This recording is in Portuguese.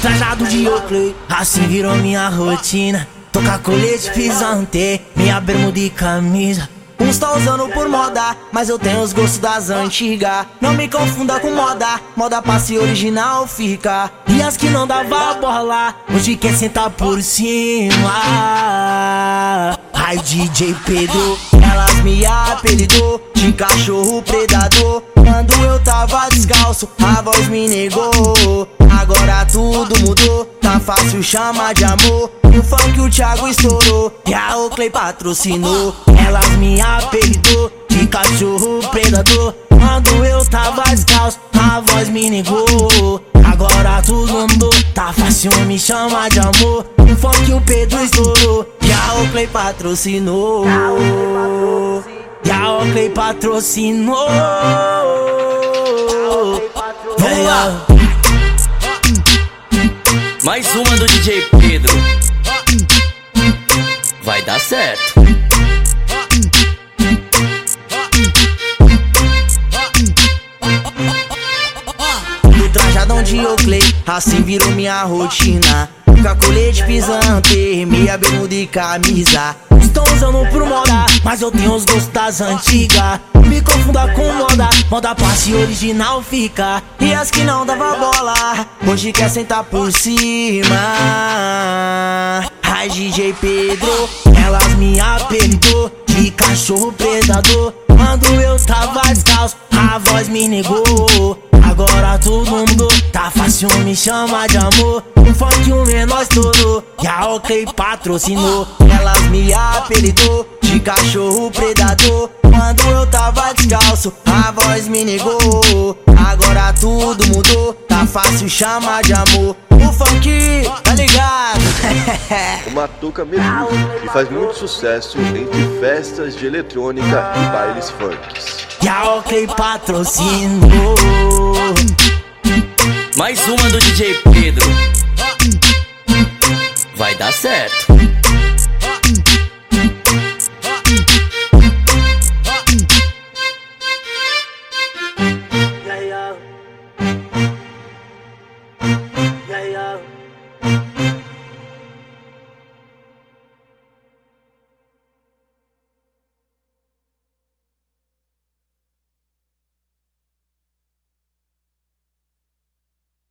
trajado de Oakley, assim virou minha rotina. Tocar colete pisante, minha bermuda e camisa. Uns tá usando por moda, mas eu tenho os gostos das antigas. Não me confunda com moda, moda passe original fica. E as que não dava bola, hoje quer sentar por cima. Ai, DJ Pedro, elas me apelidou de cachorro predador. Quando eu tava descalço, a voz me negou. Agora tudo mudou, tá fácil chamar de amor. O funk o Thiago estourou e a Oakley patrocinou. Elas me apelidou de cachorro predador. Quando eu tava descalço, a voz me negou. Agora tudo mudou, tá fácil me chamar de amor. O funk o Pedro estourou e a Oakley patrocinou. E a Oakley patrocinou. Vamos lá. Mais uma do DJ Pedro. Vai dar certo. No trajadão de Oakley, assim virou minha rotina. Cacolete pisante, meia bermuda e camisa. Estão usando por moda, mas eu tenho os gostos das antigas. Me confunda com moda, moda passe original fica. E as que não dava bola, hoje quer sentar por cima. Ai, DJ Pedro, elas me apelidou de cachorro predador. Quando eu tava descalço, a voz me negou. Tá fácil me chamar de amor. O funk o menor estourou e a Oakley patrocinou. Elas me apelidou de cachorro predador. Quando eu tava descalço, a voz me negou. Agora tudo mudou, tá fácil chamar de amor. O funk, tá ligado? Uma touca Medusa que faz muito sucesso entre festas de eletrônica e bailes funks. E a Oakley patrocinou. Mais uma do DJ Pedro. Vai dar certo.